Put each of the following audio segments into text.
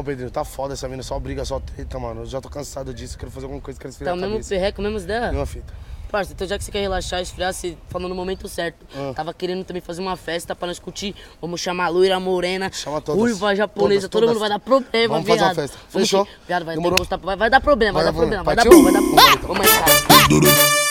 Não, Pedrinho, tá foda essa mina, só briga, só treta, mano. Eu já tô cansado disso, quero fazer alguma coisa, quero esfriar Tá o mesmo perreco, mesmo ideia? Mesma fita. Parça, então já que você quer relaxar, esfriar, você falou no momento certo. Ah. Tava querendo também fazer uma festa pra nós curtir. Vamos chamar a loira, morena, Chama todas. ruiva, japonesa, Todas, todo todas. mundo vai dar problema, Vamos fazer uma festa. Vamos Fechou? que- Viado, vai, Demorou? que vai, vai dar problema, vai, Vai, dar vai, problema, vai dar bom, vai dar bom. Vamos lá, então.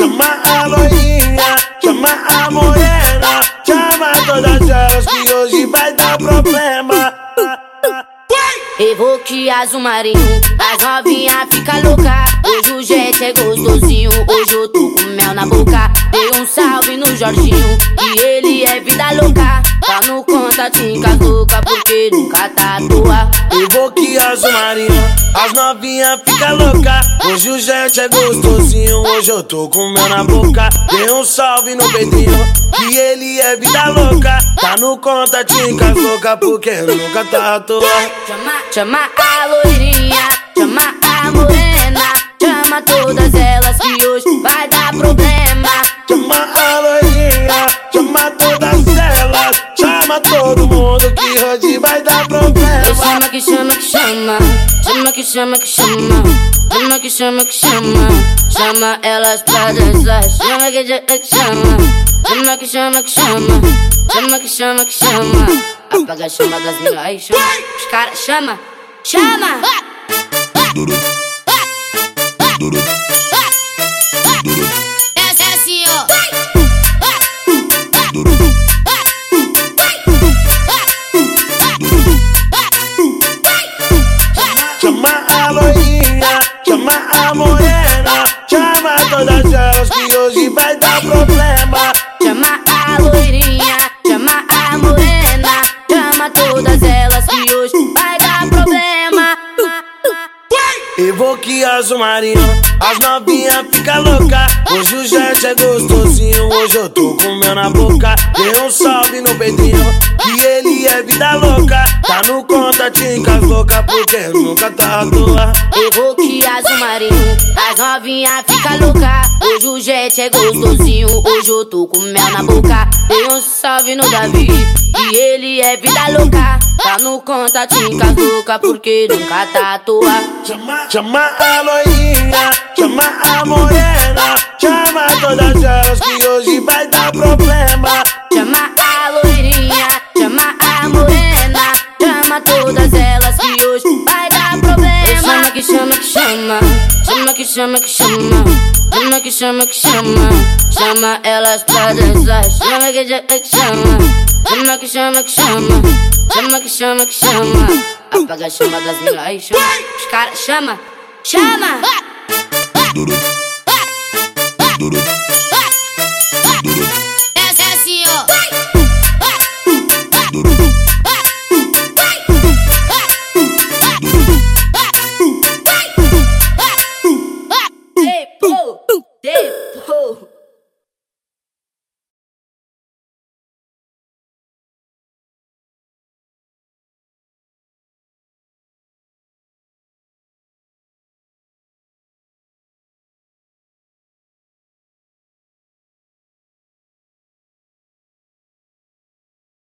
Chama a loirinha, chama a morena, chama todas elas que hoje vai dar problema. Evoque azul marinho, as novinha fica louca. Hoje o jet é gostosinho, hoje eu tô com mel na boca. Dei um salve no Jorginho, que ele é vida louca. Tá no contatinho com as louca, porque nunca tá à toa. Evoque azul marinho, as novinha fica louca. Hoje o jet é gostosinho, hoje eu tô com mel na boca. Dei um salve no Pedrinho, que ele é vida louca. Tá no contatinho com as louca, porque nunca tá. Chama, chama a loirinha, mundo que hoje vai dar problema. Chama que chama que chama, chama que chama que chama, chama que chama que chama, chama elas pra dançar, chama que chama que chama, chama que chama que chama, chama que chama que chama, apaga a chama das aí chama, os caras chama, chama. Essa é assim, ó. Chama morena, chama todas elas que hoje vai dar problema. Chama a loirinha, chama a morena, chama todas elas que hoje vai dar problema. Evoque azul marinho, as novinha fica louca. Hoje o jet é gostosinho, hoje eu tô com mel na boca. Dei um salve no Pedrinho, que ele é vida louca. Tá no contatinho com as louca, porque nunca tá à toa. Evoque azul marinho, as novinha fica louca. Hoje o jet é gostosinho, hoje eu tô com mel na boca. Dei um salve no Davi, que ele é vida louca. Tá no contatinho com as louca, porque nunca tá à toa. Chama, chama a loirinha, chama a morena, chama todas elas que hoje vai dar problema. Chama, que chama que chama, chama que chama que chama, chama elas pra dançar, chama que chama que chama, chama que chama que chama, chama que chama que chama, apaga a chama das chama, os caras chama, chama.